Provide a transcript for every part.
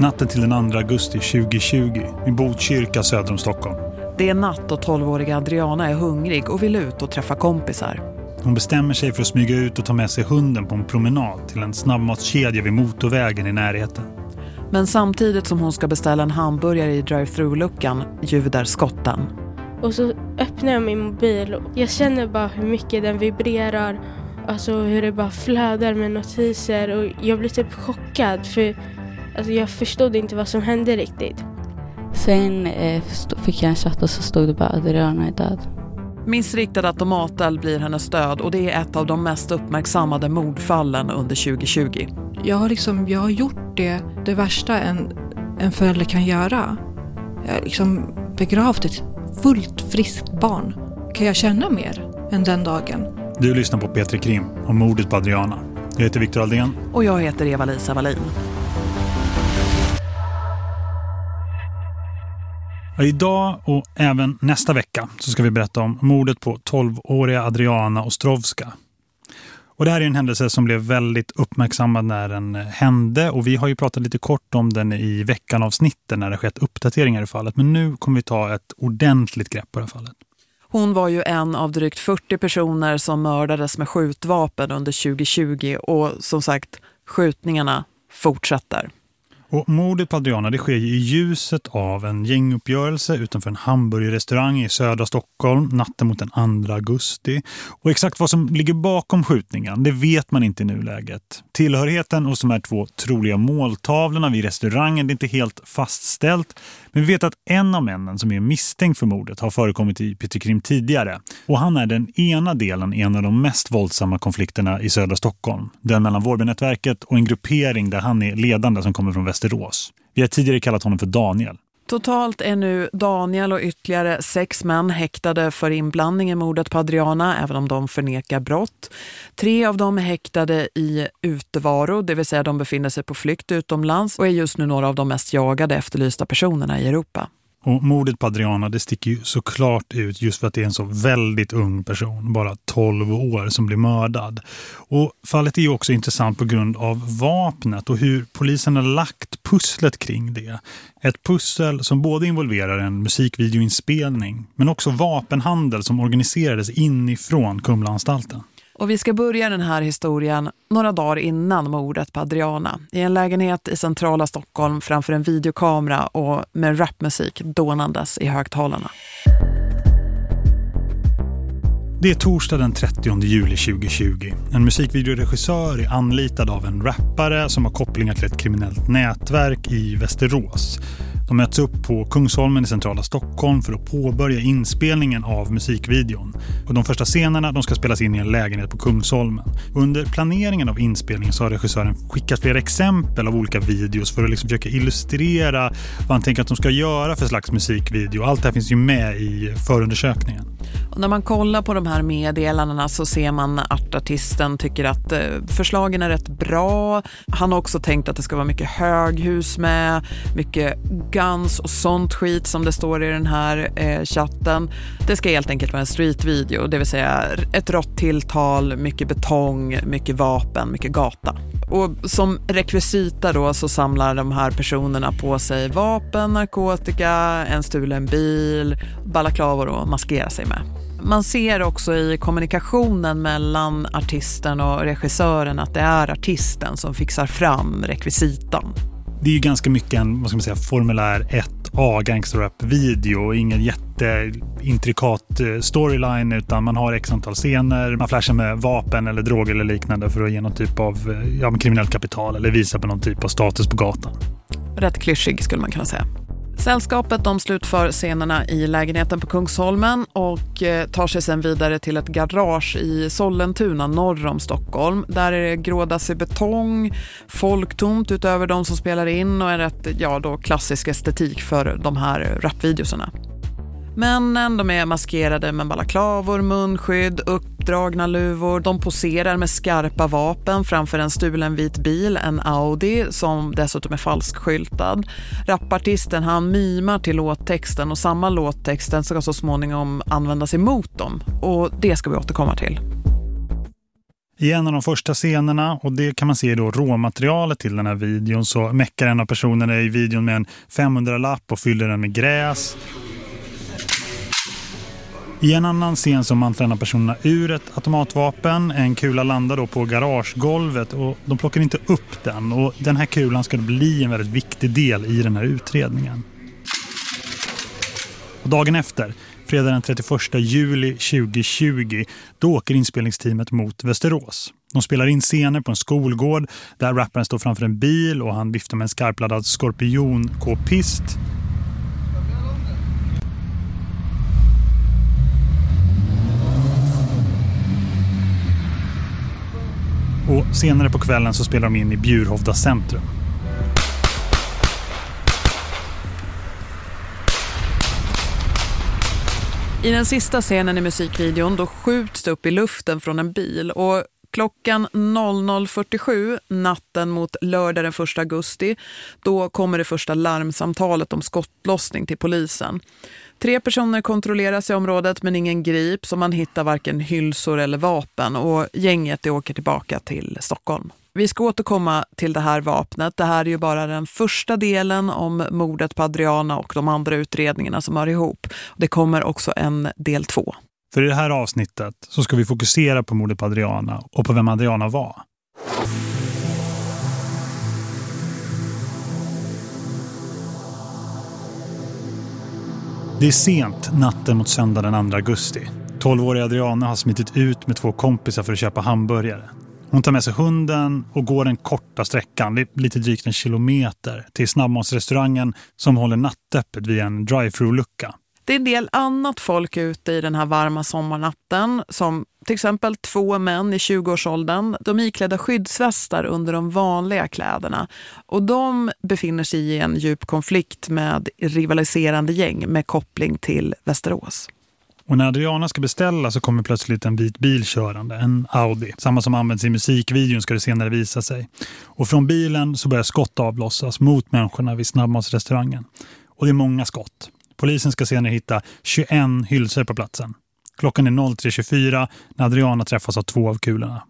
natten till den 2 augusti 2020 i Botkyrka söder om Stockholm. Det är natt och 12-åriga Adriana är hungrig och vill ut och träffa kompisar. Hon bestämmer sig för att smyga ut och ta med sig hunden på en promenad till en snabbmatskedja vid motorvägen i närheten. Men samtidigt som hon ska beställa en hamburgare i drive-thru-luckan ljuder skotten. Och så öppnar jag min mobil och jag känner bara hur mycket den vibrerar. Alltså hur det bara flödar med notiser och jag blir typ chockad för alltså, jag förstod inte vad som hände riktigt. Sen eh, fick jag en chatt och så stod det bara Adriana är död. Missriktad automateld blir hennes död och det är ett av de mest uppmärksammade mordfallen under 2020. Jag har, liksom, jag har gjort det, det värsta en, en förälder kan göra. Jag har liksom begravt ett fullt friskt barn. Kan jag känna mer än den dagen? Du lyssnar på Petri Krim om mordet på Adriana. Jag heter Viktor Aldén. Och jag heter Eva-Lisa Wallin. Idag och även nästa vecka så ska vi berätta om mordet på 12-åriga Adriana Ostrovska. Och det här är en händelse som blev väldigt uppmärksammad när den eh, hände och vi har ju pratat lite kort om den i veckan avsnitten när det skett uppdateringar i fallet. Men nu kommer vi ta ett ordentligt grepp på det här fallet. Hon var ju en av drygt 40 personer som mördades med skjutvapen under 2020 och som sagt, skjutningarna fortsätter. Och mordet på Adriana det sker i ljuset av en gänguppgörelse utanför en hamburgerrestaurang i södra Stockholm natten mot den 2 augusti. Och exakt vad som ligger bakom skjutningen, det vet man inte i nuläget. Tillhörigheten hos de här två troliga måltavlorna vid restaurangen det är inte helt fastställt. Men vi vet att en av männen som är misstänkt för mordet har förekommit i Pyttekrim tidigare. Och han är den ena delen i en av de mest våldsamma konflikterna i södra Stockholm. Den mellan Vårbynätverket och en gruppering där han är ledande som kommer från Västerås. Vi har tidigare kallat honom för Daniel. Totalt är nu Daniel och ytterligare sex män häktade för inblandning i mordet på Adriana, även om de förnekar brott. Tre av dem är häktade i utevaro, det vill säga de befinner sig på flykt utomlands och är just nu några av de mest jagade efterlysta personerna i Europa. Och mordet på Adriana det sticker ju såklart ut just för att det är en så väldigt ung person, bara 12 år, som blir mördad. Och fallet är ju också intressant på grund av vapnet och hur polisen har lagt pusslet kring det. Ett pussel som både involverar en musikvideoinspelning men också vapenhandel som organiserades inifrån Kumlaanstalten. Och vi ska börja den här historien några dagar innan mordet på Adriana. I en lägenhet i centrala Stockholm framför en videokamera och med rapmusik dånandes i högtalarna. Det är torsdag den 30 juli 2020. En musikvideoregissör är anlitad av en rappare som har kopplingar till ett kriminellt nätverk i Västerås. De möts upp på Kungsholmen i centrala Stockholm för att påbörja inspelningen av musikvideon. Och de första scenerna de ska spelas in i en lägenhet på Kungsholmen. Under planeringen av inspelningen så har regissören skickat flera exempel av olika videos för att liksom försöka illustrera vad han tänker att de ska göra för slags musikvideo. Allt det här finns ju med i förundersökningen. Och när man kollar på de här meddelandena så ser man att artisten tycker att eh, förslagen är rätt bra. Han har också tänkt att det ska vara mycket höghus med, mycket guns och sånt skit som det står i den här eh, chatten. Det ska helt enkelt vara en streetvideo, det vill säga ett rått tilltal, mycket betong, mycket vapen, mycket gata. Och som rekvisita då så samlar de här personerna på sig vapen, narkotika, en stulen bil, balaklavor och maskerar sig med. Man ser också i kommunikationen mellan artisten och regissören att det är artisten som fixar fram rekvisitan. Det är ju ganska mycket en vad ska man säga, formulär 1A gangsterrap-video. Ingen jätteintrikat eh, storyline utan man har x antal scener. Man flashar med vapen eller droger eller liknande för att ge någon typ av eh, ja, kriminellt kapital eller visa på någon typ av status på gatan. Rätt klyschig skulle man kunna säga. Sällskapet de slutför scenerna i lägenheten på Kungsholmen och eh, tar sig sen vidare till ett garage i Sollentuna norr om Stockholm. Där är det grådassig betong, folktomt utöver de som spelar in och en rätt ja, då, klassisk estetik för de här rapvideosarna. Männen de är maskerade med balaklavor, munskydd, uppdragna luvor. De poserar med skarpa vapen framför en stulen vit bil, en Audi, som dessutom är falskskyltad. Rappartisten han mimar till låttexten och samma låttexten ska så småningom användas emot dem. Och det ska vi återkomma till. I en av de första scenerna, och det kan man se då råmaterialet till den här videon, så mäckar en av personerna i videon med en 500-lapp och fyller den med gräs. I en annan scen så mantlar en av personerna ur ett automatvapen. En kula landar då på garagegolvet och de plockar inte upp den. Och den här kulan ska bli en väldigt viktig del i den här utredningen. Och dagen efter, fredag den 31 juli 2020, då åker inspelningsteamet mot Västerås. De spelar in scener på en skolgård där rapparen står framför en bil och han viftar med en skarpladdad skorpion-k-pist. Och senare på kvällen så spelar de in i Bjurhovda centrum. I den sista scenen i musikvideon då skjuts det upp i luften från en bil och klockan 00.47 natten mot lördag den 1 augusti då kommer det första larmsamtalet om skottlossning till polisen. Tre personer kontrolleras i området men ingen grips och man hittar varken hylsor eller vapen och gänget åker tillbaka till Stockholm. Vi ska återkomma till det här vapnet. Det här är ju bara den första delen om mordet på Adriana och de andra utredningarna som hör ihop. Det kommer också en del två. För i det här avsnittet så ska vi fokusera på mordet på Adriana och på vem Adriana var. Det är sent natten mot söndag den 2 augusti. 12-åriga Adriana har smittit ut med två kompisar för att köpa hamburgare. Hon tar med sig hunden och går den korta sträckan, lite drygt en kilometer, till snabbmatsrestaurangen som håller nattöppet via en drive-thru-lucka. Det är en del annat folk ute i den här varma sommarnatten som till exempel två män i 20-årsåldern. De iklädda skyddsvästar under de vanliga kläderna och de befinner sig i en djup konflikt med rivaliserande gäng med koppling till Västerås. Och när Adriana ska beställa så kommer plötsligt en vit bil körande, en Audi. Samma som används i musikvideon ska det senare visa sig. Och från bilen så börjar skott avlossas mot människorna vid snabbmatsrestaurangen. Och det är många skott. Polisen ska senare hitta 21 hylsor på platsen. Klockan är 03.24 när Adriana träffas av två av kulorna.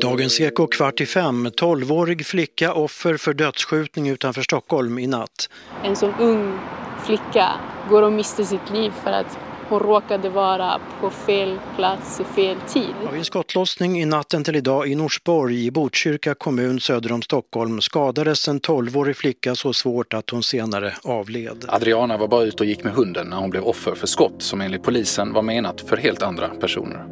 Dagens Eko kvart i fem. 12-årig flicka offer för dödsskjutning utanför Stockholm i natt. En sån ung flicka går och mister sitt liv för att hon råkade vara på fel plats i fel tid. En skottlossning i natten till idag i Norsborg i Botkyrka kommun söder om Stockholm skadades en 12-årig flicka så svårt att hon senare avled. Adriana var bara ute och gick med hunden när hon blev offer för skott som enligt polisen var menat för helt andra personer.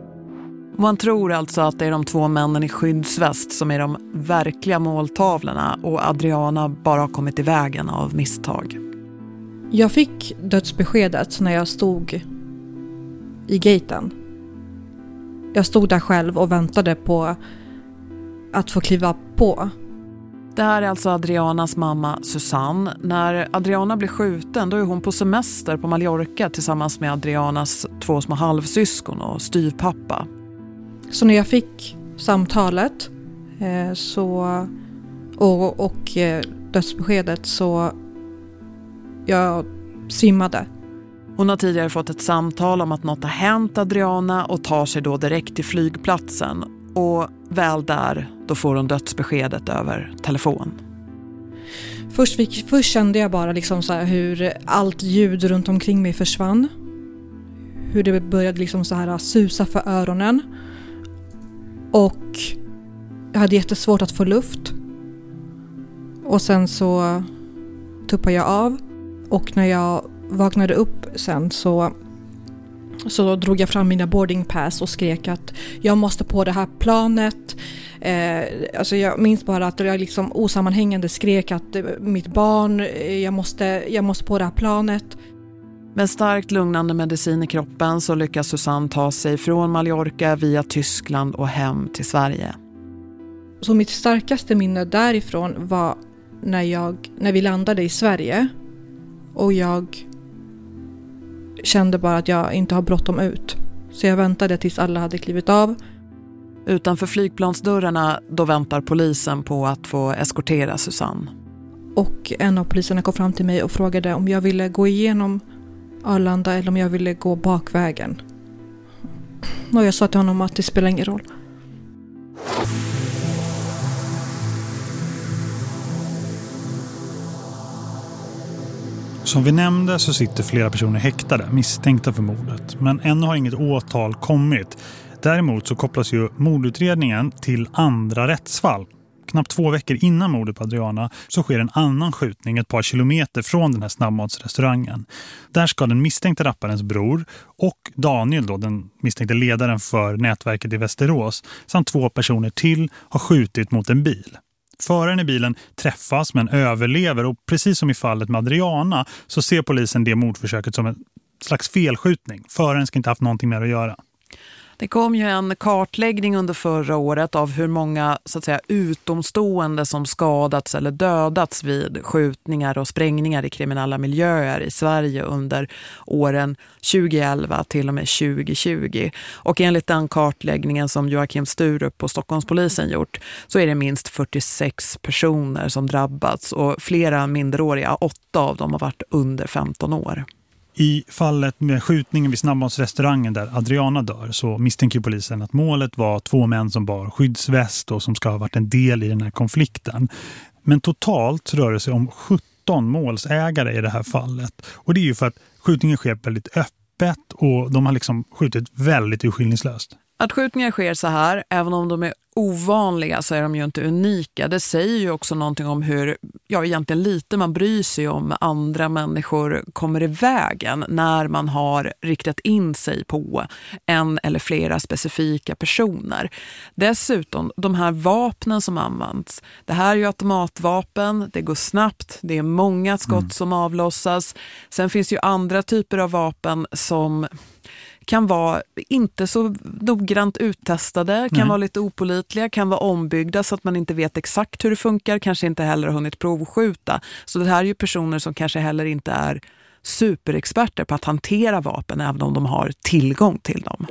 Man tror alltså att det är de två männen i skyddsväst som är de verkliga måltavlorna och Adriana bara har kommit i vägen av misstag. Jag fick dödsbeskedet när jag stod i gaten. Jag stod där själv och väntade på att få kliva på. Det här är alltså Adrianas mamma Susanne. När Adriana blir skjuten då är hon på semester på Mallorca tillsammans med Adrianas två små halvsyskon och styvpappa. Så när jag fick samtalet eh, så, och, och eh, dödsbeskedet så jag svimmade. Hon har tidigare fått ett samtal om att något har hänt Adriana och tar sig då direkt till flygplatsen. Och väl där, då får hon dödsbeskedet över telefon. Först, fick, först kände jag bara liksom så hur allt ljud runt omkring mig försvann. Hur det började liksom så här susa för öronen. Och jag hade jättesvårt att få luft. Och sen så tuppade jag av. Och när jag vaknade upp sen så, så drog jag fram mina boarding pass och skrek att jag måste på det här planet. Eh, alltså jag minns bara att jag liksom osammanhängande skrek att eh, mitt barn, eh, jag måste, jag måste på det här planet. Med starkt lugnande medicin i kroppen så lyckas Susanne ta sig från Mallorca via Tyskland och hem till Sverige. Så mitt starkaste minne därifrån var när, jag, när vi landade i Sverige och jag kände bara att jag inte har bråttom ut. Så jag väntade tills alla hade klivit av. Utanför flygplansdörrarna då väntar polisen på att få eskortera Susanne. Och en av poliserna kom fram till mig och frågade om jag ville gå igenom Arlanda eller om jag ville gå bakvägen. Och jag sa till honom att det spelar ingen roll. Som vi nämnde så sitter flera personer häktade, misstänkta för mordet. Men ännu har inget åtal kommit. Däremot så kopplas ju mordutredningen till andra rättsfall. Knappt två veckor innan mordet på Adriana så sker en annan skjutning ett par kilometer från den här snabbmatsrestaurangen. Där ska den misstänkte rapparens bror och Daniel, då, den misstänkte ledaren för nätverket i Västerås, samt två personer till har skjutit mot en bil. Föraren i bilen träffas men överlever och precis som i fallet med Adriana så ser polisen det mordförsöket som en slags felskjutning. Föraren ska inte haft någonting mer att göra. Det kom ju en kartläggning under förra året av hur många så att säga, utomstående som skadats eller dödats vid skjutningar och sprängningar i kriminella miljöer i Sverige under åren 2011 till och med 2020. Och enligt den kartläggningen som Joakim Sturup på Stockholmspolisen gjort så är det minst 46 personer som drabbats och flera minderåriga, åtta av dem har varit under 15 år. I fallet med skjutningen vid snabbmatsrestaurangen där Adriana dör så misstänker polisen att målet var två män som bar skyddsväst och som ska ha varit en del i den här konflikten. Men totalt rör det sig om 17 målsägare i det här fallet. Och det är ju för att skjutningen sker väldigt öppet och de har liksom skjutit väldigt urskillningslöst. Att skjutningar sker så här, även om de är ovanliga så är de ju inte unika. Det säger ju också någonting om hur, ja egentligen lite man bryr sig om andra människor kommer i vägen när man har riktat in sig på en eller flera specifika personer. Dessutom, de här vapnen som används, det här är ju automatvapen, det går snabbt, det är många skott mm. som avlossas. Sen finns ju andra typer av vapen som kan vara inte så noggrant uttestade, kan Nej. vara lite opolitliga, kan vara ombyggda så att man inte vet exakt hur det funkar, kanske inte heller har hunnit provskjuta. Så det här är ju personer som kanske heller inte är superexperter på att hantera vapen även om de har tillgång till dem.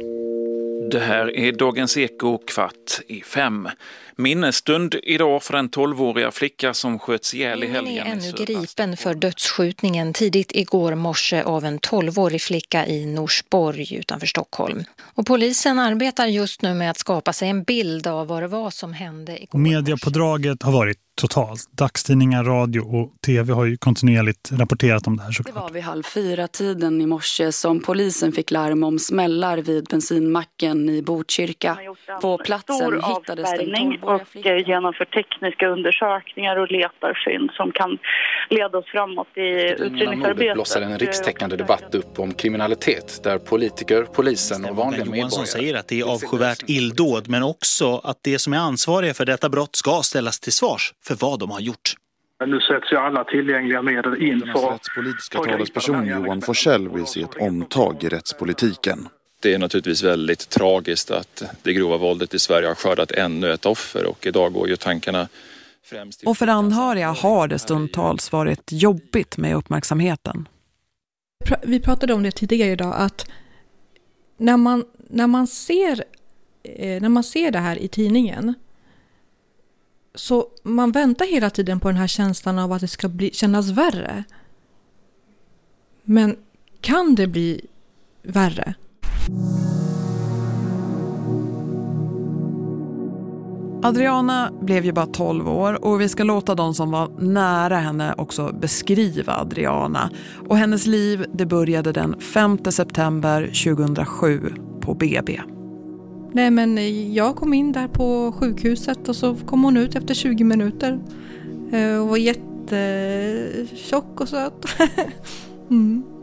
Det här är Dagens Eko kvart i fem. Minnesstund idag för den 12-åriga flicka som sköts ihjäl i helgen. Ingen är ännu gripen för dödsskjutningen tidigt igår morse av en 12-årig flicka i Norsborg utanför Stockholm. Och polisen arbetar just nu med att skapa sig en bild av vad det var som hände igår Mediapådraget har varit totalt. Dagstidningar, radio och tv har ju kontinuerligt rapporterat om det här såklart. Det var vid halv fyra tiden i morse som polisen fick larm om smällar vid bensinmacken i Botkyrka. På platsen hittades den 12 och genomför tekniska undersökningar och letar fynd som kan leda oss framåt i utredningsarbetet. blossade en rikstäckande debatt upp om kriminalitet där politiker, polisen och vanliga medborgare... Johansson säger att det är avskyvärt illdåd men också att det som är ansvariga för detta brott ska ställas till svars för vad de har gjort. Nu sätts ju alla tillgängliga medel in för... rättspolitiska talesperson Johan Forsell vill se ett omtag i rättspolitiken. Det är naturligtvis väldigt tragiskt att det grova våldet i Sverige har skördat ännu ett offer och idag går ju tankarna främst Och för anhöriga har det stundtals varit jobbigt med uppmärksamheten. Vi pratade om det tidigare idag att när man, när man, ser, eh, när man ser det här i tidningen så man väntar hela tiden på den här känslan av att det ska bli, kännas värre. Men kan det bli värre? Adriana blev ju bara 12 år och vi ska låta de som var nära henne också beskriva Adriana. Och hennes liv det började den 5 september 2007 på BB. Nej men jag kom in där på sjukhuset och så kom hon ut efter 20 minuter. Hon och var jättetjock och söt. mm.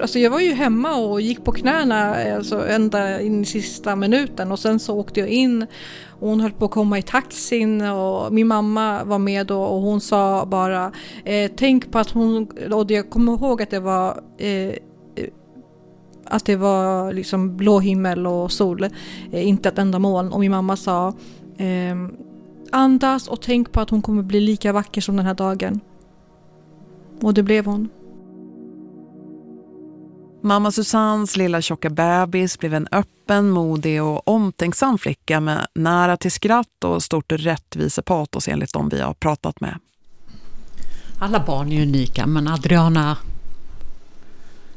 Alltså jag var ju hemma och gick på knäna eh, alltså ända in i sista minuten och sen så åkte jag in och hon höll på att komma i taxin och min mamma var med då och hon sa bara eh, tänk på att hon, och jag kommer ihåg att det var eh, eh att det var liksom blå himmel och sol, eh, inte ett enda moln. Och min mamma sa eh, andas och tänk på att hon kommer bli lika vacker som den här dagen. Och det blev hon. Mamma Susannes lilla tjocka bebis blev en öppen, modig och omtänksam flicka med nära till skratt och stort rättvisepatos enligt de vi har pratat med. Alla barn är unika men Adriana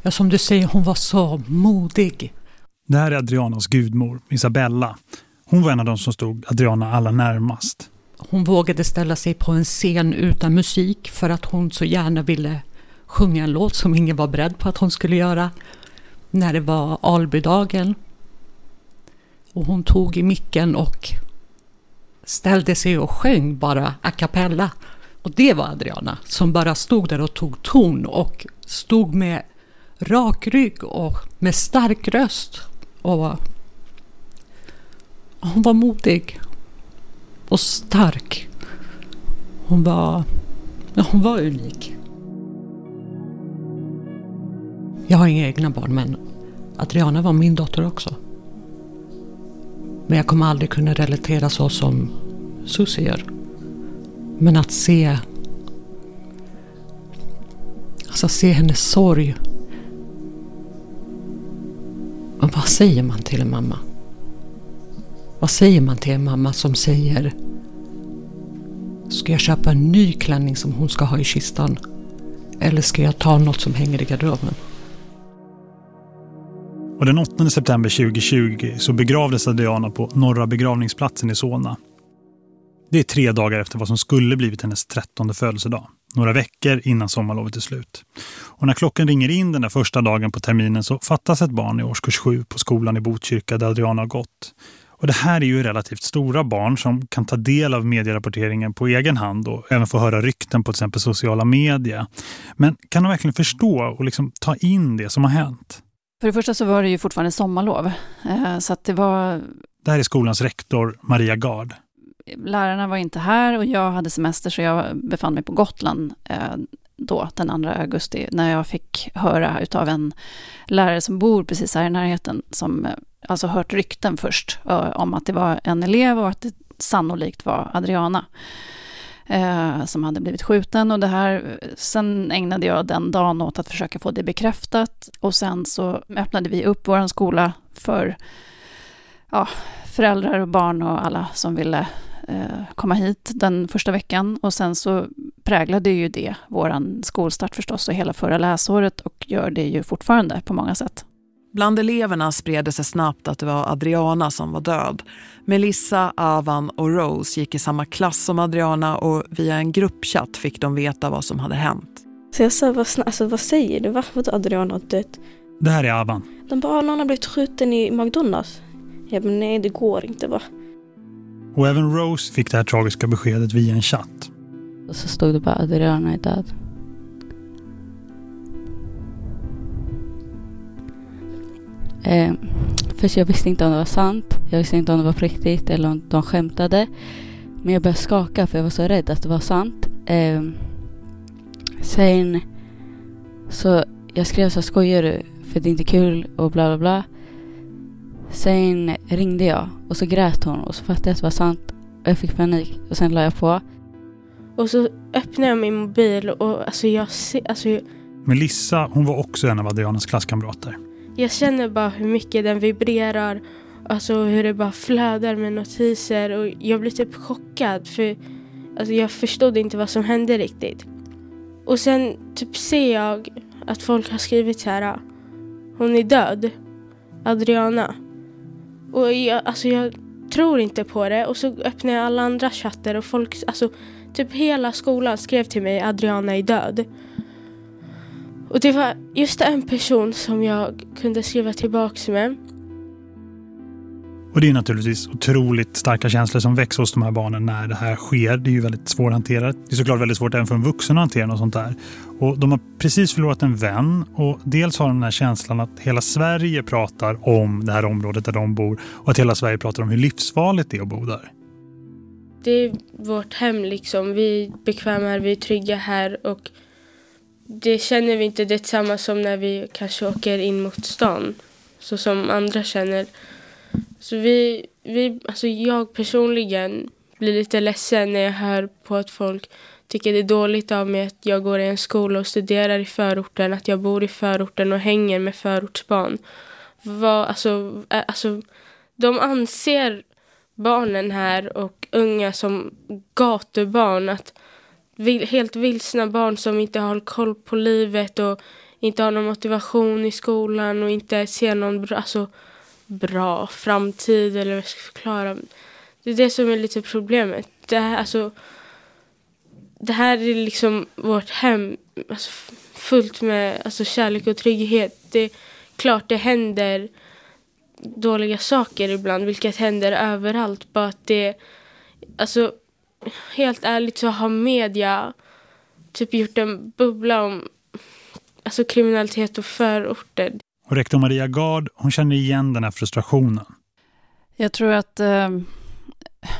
Ja, som du säger, hon var så modig. Det här är Adrianas gudmor, Isabella. Hon var en av de som stod Adriana allra närmast. Hon vågade ställa sig på en scen utan musik för att hon så gärna ville sjunga en låt som ingen var beredd på att hon skulle göra. När det var Albydagen. Och hon tog i micken och ställde sig och sjöng bara a cappella. Och det var Adriana som bara stod där och tog ton och stod med rak rygg och med stark röst. Och hon var modig och stark. Hon var, hon var unik. Jag har inga egna barn men Adriana var min dotter också. Men jag kommer aldrig kunna relatera så som Susie gör. Men att se Alltså se hennes sorg. Men vad säger man till en mamma? Vad säger man till en mamma som säger Ska jag köpa en ny klänning som hon ska ha i kistan? Eller ska jag ta något som hänger i garderoben? Och den 8 september 2020 så begravdes Adriana på Norra begravningsplatsen i Solna. Det är tre dagar efter vad som skulle blivit hennes trettonde födelsedag. Några veckor innan sommarlovet är slut. Och när klockan ringer in den där första dagen på terminen så fattas ett barn i årskurs 7 på skolan i Botkyrka där Adriana har gått. Och det här är ju relativt stora barn som kan ta del av medierapporteringen på egen hand och även få höra rykten på till exempel sociala medier. Men kan de verkligen förstå och liksom ta in det som har hänt? För det första så var det ju fortfarande sommarlov. Eh, så att det var... Det här är skolans rektor Maria Gard. Lärarna var inte här och jag hade semester så jag befann mig på Gotland eh, då, den 2 augusti, när jag fick höra utav en lärare som bor precis här i närheten, som eh, alltså hört rykten först om att det var en elev och att det sannolikt var Adriana eh, som hade blivit skjuten. Och det här, sen ägnade jag den dagen åt att försöka få det bekräftat. Och sen så öppnade vi upp vår skola för ja, föräldrar och barn och alla som ville eh, komma hit den första veckan. Och sen så präglade ju det vår skolstart förstås och hela förra läsåret och gör det ju fortfarande på många sätt. Bland eleverna spred det sig snabbt att det var Adriana som var död. Melissa, Avan och Rose gick i samma klass som Adriana och via en gruppchatt fick de veta vad som hade hänt. Så jag sa, vad, alltså, vad säger du? Varför Adriana har dött? Det här är Avan. De bara, någon har blivit skjuten i McDonalds. Jag bara, nej det går inte va. Och även Rose fick det här tragiska beskedet via en chatt. Och så stod det bara Adriana är död. Eh, för jag visste inte om det var sant. Jag visste inte om det var på riktigt eller om de skämtade. Men jag började skaka för jag var så rädd att det var sant. Eh, sen så jag skrev så skojar du? För det är inte kul och bla bla bla. Sen ringde jag och så grät hon och så fattade jag att det var sant. Och jag fick panik och sen la jag på. Och så öppnade jag min mobil och alltså jag ser... Alltså Melissa, hon var också en av Adrianas klasskamrater. Jag känner bara hur mycket den vibrerar. Alltså hur det bara flödar med notiser. Och jag blir typ chockad för alltså, jag förstod inte vad som hände riktigt. Och sen typ ser jag att folk har skrivit så här. Hon är död. Adriana. Och jag, alltså jag tror inte på det. Och så öppnar jag alla andra chatter och folk, alltså typ hela skolan skrev till mig Adriana är död. Och det var just en person som jag kunde skriva tillbaks med. Och det är naturligtvis otroligt starka känslor som väcks hos de här barnen när det här sker. Det är ju väldigt svårhanterat. Det är såklart väldigt svårt även för en vuxen att hantera något sånt där. Och de har precis förlorat en vän och dels har de den här känslan att hela Sverige pratar om det här området där de bor och att hela Sverige pratar om hur livsfarligt det är att bo där. Det är vårt hem liksom. Vi är bekväma här, vi är trygga här och det känner vi inte detsamma som när vi kanske åker in mot stan. Så som andra känner. Så vi, vi, alltså jag personligen blir lite ledsen när jag hör på att folk tycker det är dåligt av mig att jag går i en skola och studerar i förorten, att jag bor i förorten och hänger med förortsbarn. Vad, alltså, alltså, de anser barnen här och unga som gatubarn. Att helt vilsna barn som inte har koll på livet och inte har någon motivation i skolan och inte ser någon bra, alltså, bra framtid eller vad jag ska förklara. Det är det som är lite problemet. Det här, alltså, det här är liksom vårt hem. Alltså, fullt med alltså, kärlek och trygghet. Det är klart det händer dåliga saker ibland, vilket händer överallt. Bara att det, alltså helt ärligt så har media typ gjort en bubbla om alltså kriminalitet och förorter. Och rektor Maria Gard, hon känner igen den här frustrationen. Jag tror att eh,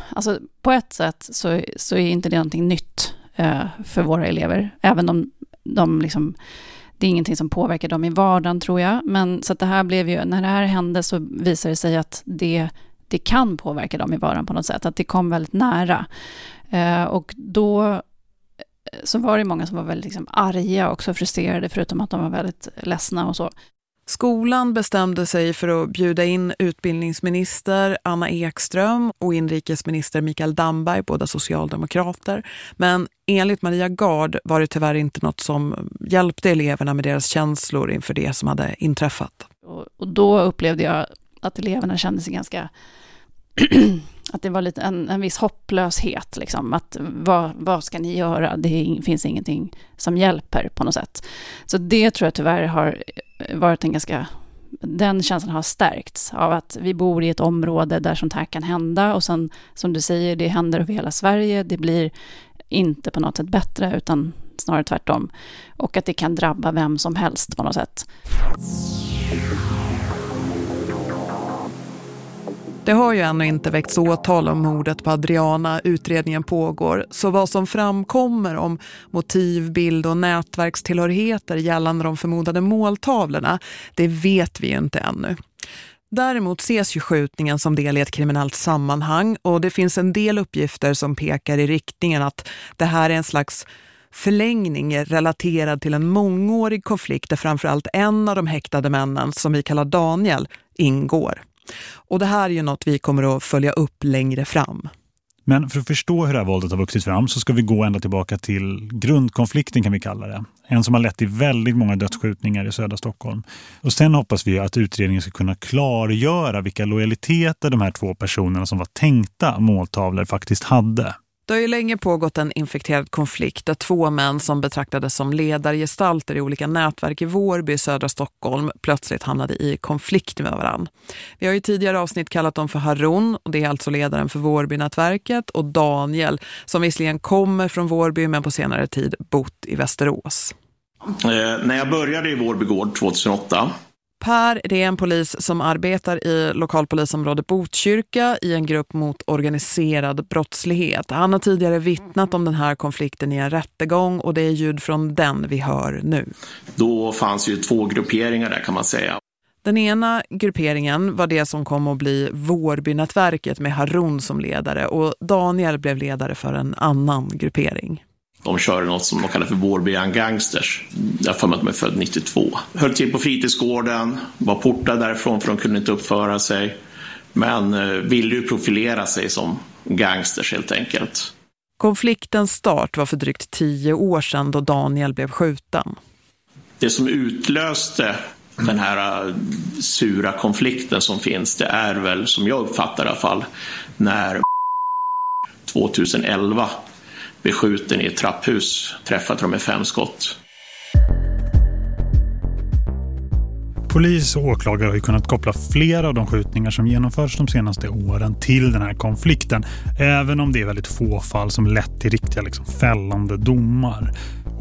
alltså på ett sätt så, så är inte det någonting nytt eh, för våra elever. Även om de liksom, det är ingenting som påverkar dem i vardagen tror jag. Men så att det här blev ju, när det här hände så visade det sig att det, det kan påverka dem i vardagen på något sätt. Att det kom väldigt nära. Eh, och då eh, så var det många som var väldigt liksom arga och också frustrerade, förutom att de var väldigt ledsna och så. Skolan bestämde sig för att bjuda in utbildningsminister Anna Ekström och inrikesminister Mikael Damberg, båda socialdemokrater. Men enligt Maria Gard var det tyvärr inte något som hjälpte eleverna med deras känslor inför det som hade inträffat. Och, och då upplevde jag att eleverna kände sig ganska att det var lite en, en viss hopplöshet. Liksom, att vad, vad ska ni göra? Det finns ingenting som hjälper på något sätt. Så det tror jag tyvärr har eh, varit en ganska... Den känslan har stärkts av att vi bor i ett område där sånt här kan hända. Och sen, som du säger, det händer över hela Sverige. Det blir inte på något sätt bättre, utan snarare tvärtom. Och att det kan drabba vem som helst på något sätt. Det har ju ännu inte väckts åtal om mordet på Adriana. Utredningen pågår. Så vad som framkommer om motiv, bild och nätverkstillhörigheter gällande de förmodade måltavlorna, det vet vi ju inte ännu. Däremot ses ju skjutningen som del i ett kriminellt sammanhang och det finns en del uppgifter som pekar i riktningen att det här är en slags förlängning relaterad till en mångårig konflikt där framförallt en av de häktade männen, som vi kallar Daniel, ingår. Och det här är ju något vi kommer att följa upp längre fram. Men för att förstå hur det här våldet har vuxit fram så ska vi gå ända tillbaka till grundkonflikten kan vi kalla det. En som har lett till väldigt många dödsskjutningar i södra Stockholm. Och sen hoppas vi att utredningen ska kunna klargöra vilka lojaliteter de här två personerna som var tänkta måltavlor faktiskt hade. Det har ju länge pågått en infekterad konflikt där två män som betraktades som ledargestalter i olika nätverk i Vårby, i södra Stockholm, plötsligt hamnade i konflikt med varandra. Vi har i tidigare avsnitt kallat dem för Harun, och det är alltså ledaren för Vårby-nätverket, och Daniel, som visserligen kommer från Vårby men på senare tid bott i Västerås. Eh, när jag började i Vårby gård 2008 Per det är en polis som arbetar i lokalpolisområdet Botkyrka i en grupp mot organiserad brottslighet. Han har tidigare vittnat om den här konflikten i en rättegång och det är ljud från den vi hör nu. Då fanns ju två grupperingar där kan man säga. Den ena grupperingen var det som kom att bli Vårbynätverket med Harun som ledare och Daniel blev ledare för en annan gruppering. De körde något som de kallar för Vårby Young Gangsters. Jag för mig att de är född 92. Höll till på fritidsgården, var portade därifrån för de kunde inte uppföra sig. Men eh, ville ju profilera sig som gangsters helt enkelt. Konfliktens start var för drygt tio år sedan då Daniel blev skjuten. Det som utlöste den här eh, sura konflikten som finns, det är väl som jag uppfattar i alla fall, när 2011 beskjuten i ett trapphus. Träffade dem med fem skott. Polis och åklagare har ju kunnat koppla flera av de skjutningar som genomförts de senaste åren till den här konflikten. Även om det är väldigt få fall som lett till riktiga liksom, fällande domar.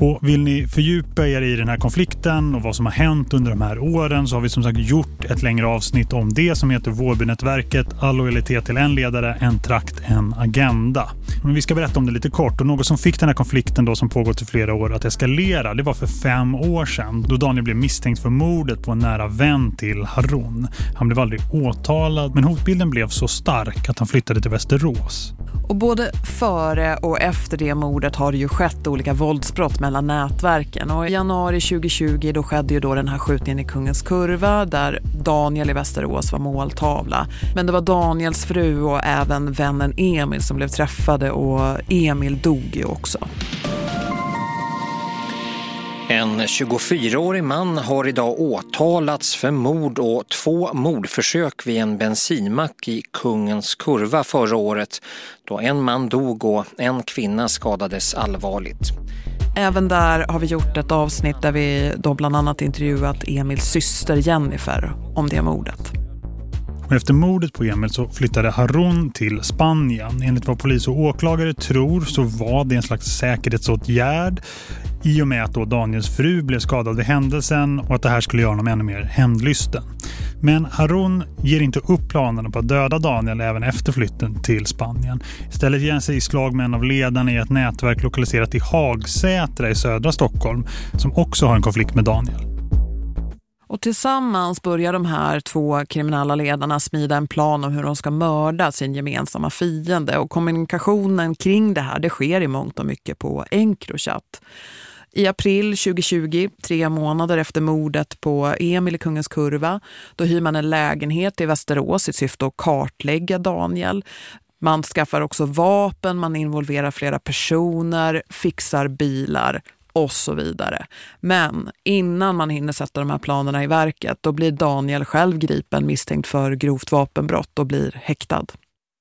Och vill ni fördjupa er i den här konflikten och vad som har hänt under de här åren så har vi som sagt gjort ett längre avsnitt om det som heter Vårbynätverket, all lojalitet till en ledare, en trakt, en agenda. Men vi ska berätta om det lite kort och något som fick den här konflikten då som pågått i flera år att eskalera, det var för fem år sedan då Daniel blev misstänkt för mordet på en nära vän till Harun. Han blev aldrig åtalad men hotbilden blev så stark att han flyttade till Västerås. Och både före och efter det mordet har det ju skett olika våldsbrott mellan nätverken. Och i januari 2020 då skedde ju då den här skjutningen i Kungens Kurva där Daniel i Västerås var måltavla. Men det var Daniels fru och även vännen Emil som blev träffade och Emil dog ju också. En 24-årig man har idag åtalats för mord och två mordförsök vid en bensinmack i Kungens kurva förra året då en man dog och en kvinna skadades allvarligt. Även där har vi gjort ett avsnitt där vi då bland annat intervjuat Emils syster Jennifer om det mordet. Och efter mordet på Emil så flyttade Harun till Spanien. Enligt vad polis och åklagare tror så var det en slags säkerhetsåtgärd i och med att då Daniels fru blev skadad vid händelsen och att det här skulle göra honom ännu mer hämndlysten. Men Harun ger inte upp planerna på att döda Daniel även efter flytten till Spanien. Istället ger han sig i slag med en av ledarna i ett nätverk lokaliserat i Hagsätra i södra Stockholm som också har en konflikt med Daniel. Och tillsammans börjar de här två kriminella ledarna smida en plan om hur de ska mörda sin gemensamma fiende. Och kommunikationen kring det här det sker i mångt och mycket på Encrochat. I april 2020, tre månader efter mordet på Emil i Kungens Kurva, då hyr man en lägenhet i Västerås i syfte att kartlägga Daniel. Man skaffar också vapen, man involverar flera personer, fixar bilar och så vidare. Men innan man hinner sätta de här planerna i verket då blir Daniel själv gripen misstänkt för grovt vapenbrott och blir häktad.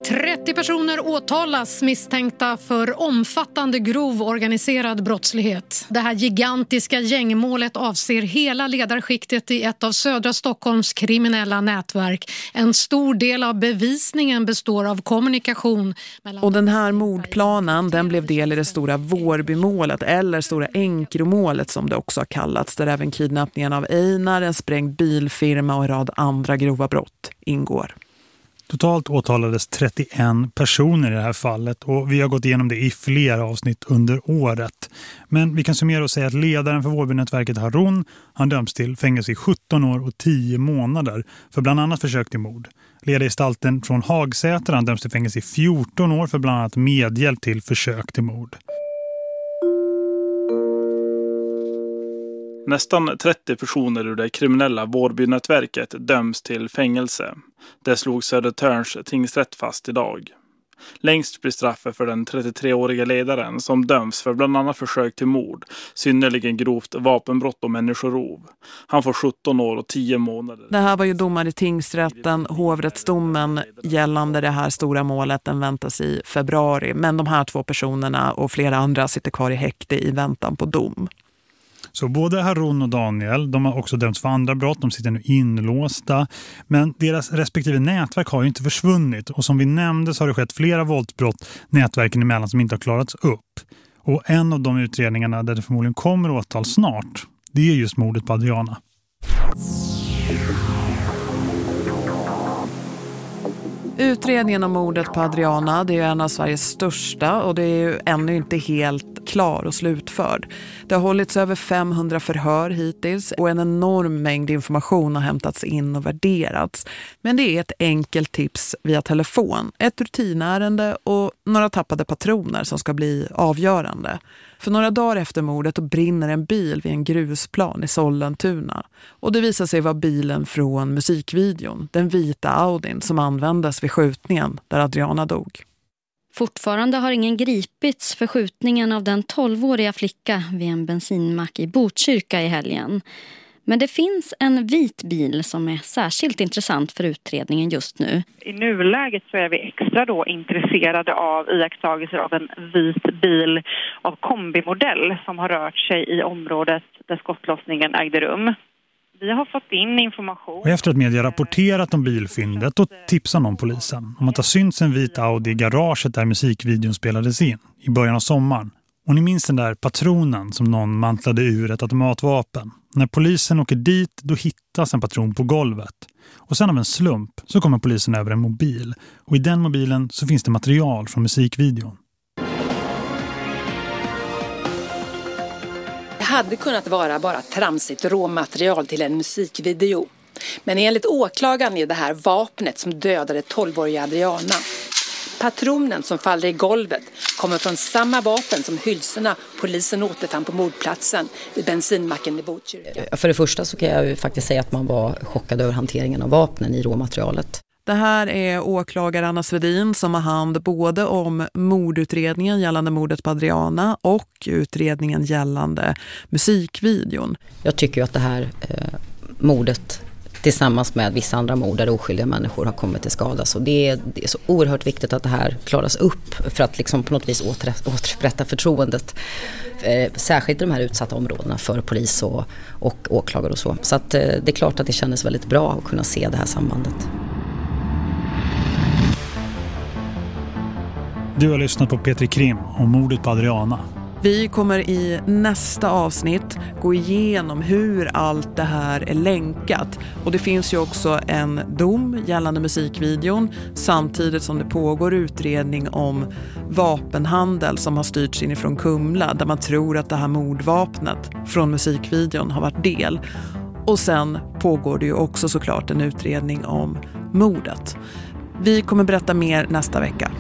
30 personer åtalas misstänkta för omfattande grov organiserad brottslighet. Det här gigantiska gängmålet avser hela ledarskiktet i ett av södra Stockholms kriminella nätverk. En stor del av bevisningen består av kommunikation. Och den här mordplanen den blev del i det stora Vårbymålet eller stora Enkromålet som det också har kallats. Där även kidnappningen av Einar, en sprängd bilfirma och en rad andra grova brott ingår. Totalt åtalades 31 personer i det här fallet och vi har gått igenom det i flera avsnitt under året. Men vi kan summera och säga att ledaren för Vårbynätverket Harun han döms till fängelse i 17 år och 10 månader för bland annat försök till mord. Ledargestalten från Hagsäter han döms till fängelse i 14 år för bland annat medhjälp till försök till mord. Nästan 30 personer ur det kriminella Vårbynätverket döms till fängelse. Det slog Södertörns tingsrätt fast idag. Längst blir straffet för den 33-åriga ledaren som döms för bland annat försök till mord, synnerligen grovt vapenbrott och människorov. Han får 17 år och 10 månader. Det här var ju domar i tingsrätten. Hovrättsdomen gällande det här stora målet den väntas i februari. Men de här två personerna och flera andra sitter kvar i häkte i väntan på dom. Så både Harun och Daniel, de har också dömts för andra brott. De sitter nu inlåsta. Men deras respektive nätverk har ju inte försvunnit. Och som vi nämnde så har det skett flera våldsbrott nätverken emellan som inte har klarats upp. Och en av de utredningarna där det förmodligen kommer åtal snart, det är just mordet på Adriana. Utredningen om mordet på Adriana det är en av Sveriges största och det är ju ännu inte helt helt klar och slutförd. Det har hållits över 500 förhör hittills och en enorm mängd information har hämtats in och värderats. Men det är ett enkelt tips via telefon, ett rutinärende och några tappade patroner som ska bli avgörande. För några dagar efter mordet brinner en bil vid en grusplan i Sollentuna. Och det visar sig vara bilen från musikvideon, den vita Audin som användes vid skjutningen där Adriana dog. Fortfarande har ingen gripits för skjutningen av den 12-åriga flicka vid en bensinmack i Botkyrka i helgen. Men det finns en vit bil som är särskilt intressant för utredningen just nu. I nuläget så är vi extra då intresserade av iakttagelser av en vit bil av kombimodell som har rört sig i området där skottlossningen ägde rum. Vi har fått in information. Och efter att media rapporterat om bilfyndet och tipsar någon polisen om att det synts en vit Audi i garaget där musikvideon spelades in i början av sommaren. Och ni minns den där patronen som någon mantlade ur ett automatvapen. När polisen åker dit då hittas en patron på golvet. Och sen av en slump så kommer polisen över en mobil. Och i den mobilen så finns det material från musikvideon. Det hade kunnat vara bara tramsigt råmaterial till en musikvideo. Men enligt åklagaren är det här vapnet som dödade 12-åriga Adriana. Patronen som faller i golvet kommer från samma vapen som hylsorna polisen återfann på mordplatsen vid bensinmacken i Botkyrka. För det första så kan jag faktiskt säga att man var chockad över hanteringen av vapnen i råmaterialet. Det här är åklagare Anna Svedin som har hand både om mordutredningen gällande mordet på Adriana och utredningen gällande musikvideon. Jag tycker att det här eh, mordet tillsammans med vissa andra mord där oskyldiga människor har kommit till skada. Så det är, det är så oerhört viktigt att det här klaras upp för att liksom på något vis åter, återupprätta förtroendet. Eh, särskilt i de här utsatta områdena för polis och, och åklagare och så. Så att, eh, det är klart att det kändes väldigt bra att kunna se det här sambandet. Du har lyssnat på Petri Krim om mordet på Adriana. Vi kommer i nästa avsnitt gå igenom hur allt det här är länkat. Och det finns ju också en dom gällande musikvideon samtidigt som det pågår utredning om vapenhandel som har styrts inifrån Kumla där man tror att det här mordvapnet från musikvideon har varit del. Och sen pågår det ju också såklart en utredning om mordet. Vi kommer berätta mer nästa vecka.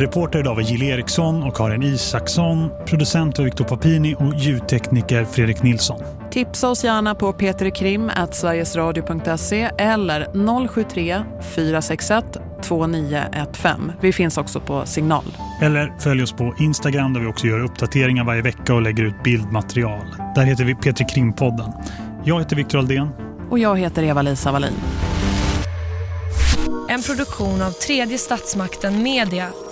Reporter idag var Jill Eriksson och Karin Isaksson, producent var Viktor Papini och ljudtekniker Fredrik Nilsson. Tipsa oss gärna på peterkrim.sverigesradio.se eller 073 461 2915. Vi finns också på Signal. Eller följ oss på Instagram där vi också gör uppdateringar varje vecka och lägger ut bildmaterial. Där heter vi Petri Krimpodden. Jag heter Viktor Aldén. Och jag heter Eva-Lisa Wallin. En produktion av tredje statsmakten Media